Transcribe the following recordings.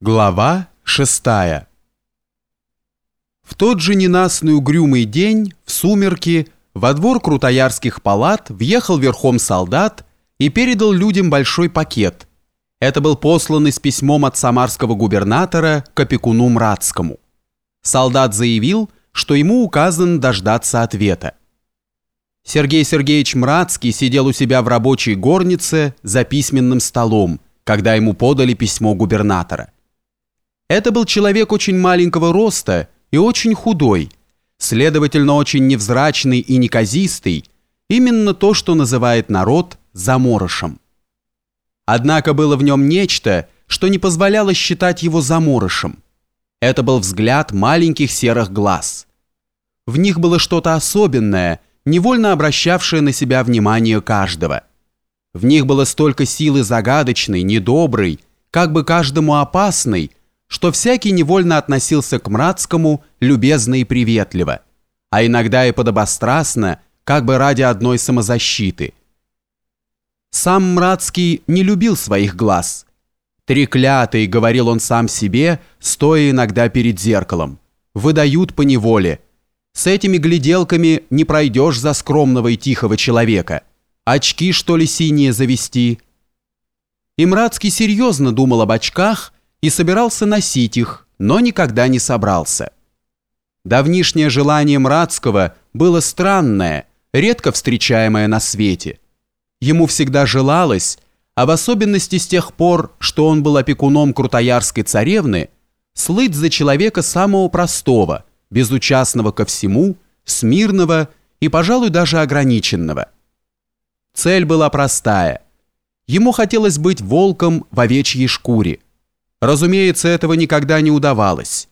Глава шестая В тот же ненастный угрюмый день, в сумерки, во двор крутоярских палат въехал верхом солдат и передал людям большой пакет. Это был посланный с письмом от самарского губернатора к опекуну Мрацкому. Солдат заявил, что ему указано дождаться ответа. Сергей Сергеевич Мрацкий сидел у себя в рабочей горнице за письменным столом, когда ему подали письмо губернатора. Это был человек очень маленького роста и очень худой, следовательно, очень невзрачный и неказистый, именно то, что называет народ заморышем. Однако было в нем нечто, что не позволяло считать его заморышем. Это был взгляд маленьких серых глаз. В них было что-то особенное, невольно обращавшее на себя внимание каждого. В них было столько силы загадочной, недоброй, как бы каждому опасной, что всякий невольно относился к Мрацкому любезно и приветливо, а иногда и подобострастно, как бы ради одной самозащиты. Сам Мрацкий не любил своих глаз. «Треклятый», — говорил он сам себе, стоя иногда перед зеркалом, — «выдают по неволе. С этими гляделками не пройдешь за скромного и тихого человека. Очки, что ли, синие завести?» И Мрацкий серьезно думал об очках — и собирался носить их, но никогда не собрался. Давнишнее желание Мрацкого было странное, редко встречаемое на свете. Ему всегда желалось, а в особенности с тех пор, что он был опекуном крутоярской царевны, слыть за человека самого простого, безучастного ко всему, смирного и, пожалуй, даже ограниченного. Цель была простая. Ему хотелось быть волком в овечьей шкуре – Разумеется, этого никогда не удавалось.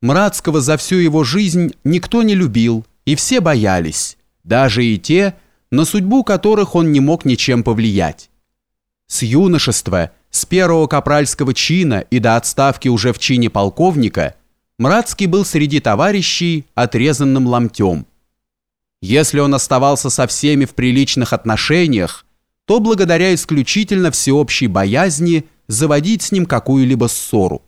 Мрацкого за всю его жизнь никто не любил, и все боялись, даже и те, на судьбу которых он не мог ничем повлиять. С юношества, с первого капральского чина и до отставки уже в чине полковника, Мрацкий был среди товарищей отрезанным ломтем. Если он оставался со всеми в приличных отношениях, то благодаря исключительно всеобщей боязни – заводить с ним какую-либо ссору.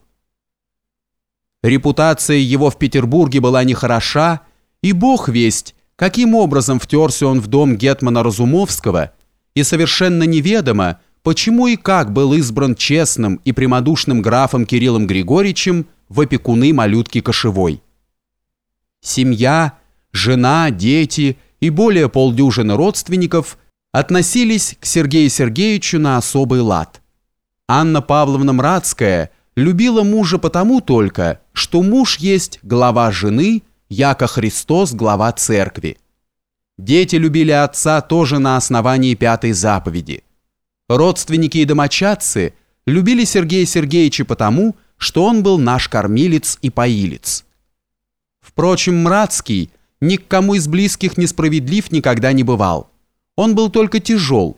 Репутация его в Петербурге была нехороша, и бог весть, каким образом втерся он в дом Гетмана Разумовского, и совершенно неведомо, почему и как был избран честным и прямодушным графом Кириллом Григорьевичем в опекуны малютки Кошевой. Семья, жена, дети и более полдюжины родственников относились к Сергею Сергеевичу на особый лад – Анна Павловна Мрацкая любила мужа потому только, что муж есть глава жены, яко Христос глава церкви. Дети любили отца тоже на основании пятой заповеди. Родственники и домочадцы любили Сергея Сергеевича потому, что он был наш кормилец и поилец. Впрочем, Мрацкий ни к кому из близких несправедлив никогда не бывал. Он был только тяжел.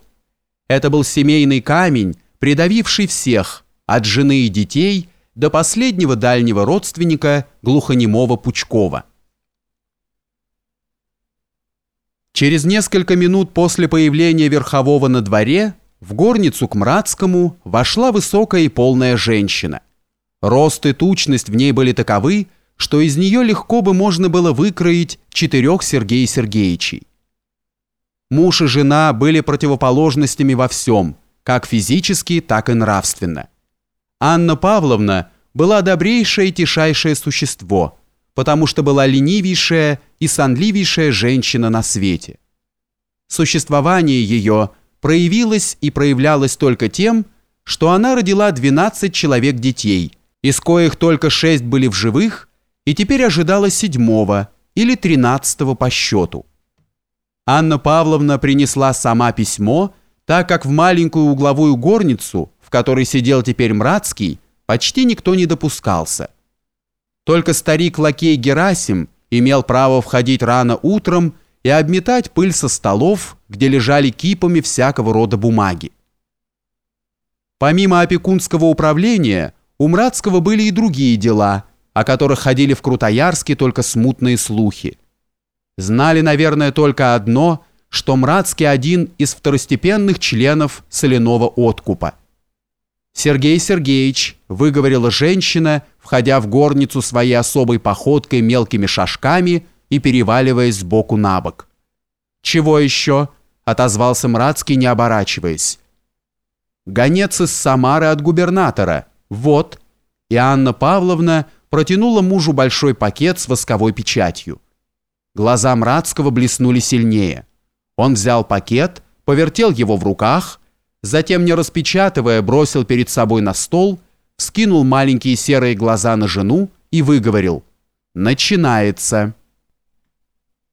Это был семейный камень, придавивший всех, от жены и детей до последнего дальнего родственника глухонемого Пучкова. Через несколько минут после появления Верхового на дворе в горницу к Мрацкому вошла высокая и полная женщина. Рост и тучность в ней были таковы, что из нее легко бы можно было выкроить четырех Сергея Сергеевичей. Муж и жена были противоположностями во всем – как физически, так и нравственно. Анна Павловна была добрейшее и тишайшее существо, потому что была ленивейшая и сонливейшая женщина на свете. Существование ее проявилось и проявлялось только тем, что она родила 12 человек детей, из коих только 6 были в живых, и теперь ожидала седьмого или тринадцатого по счету. Анна Павловна принесла сама письмо так как в маленькую угловую горницу, в которой сидел теперь Мрацкий, почти никто не допускался. Только старик-лакей Герасим имел право входить рано утром и обметать пыль со столов, где лежали кипами всякого рода бумаги. Помимо опекунского управления, у Мрацкого были и другие дела, о которых ходили в Крутоярске только смутные слухи. Знали, наверное, только одно – что Мрацкий один из второстепенных членов соляного откупа. «Сергей Сергеевич», — выговорила женщина, входя в горницу своей особой походкой мелкими шажками и переваливаясь сбоку на бок. «Чего еще?» — отозвался Мрацкий, не оборачиваясь. «Гонец из Самары от губернатора. Вот». И Анна Павловна протянула мужу большой пакет с восковой печатью. Глаза Мрацкого блеснули сильнее. Он взял пакет, повертел его в руках, затем, не распечатывая, бросил перед собой на стол, скинул маленькие серые глаза на жену и выговорил «Начинается».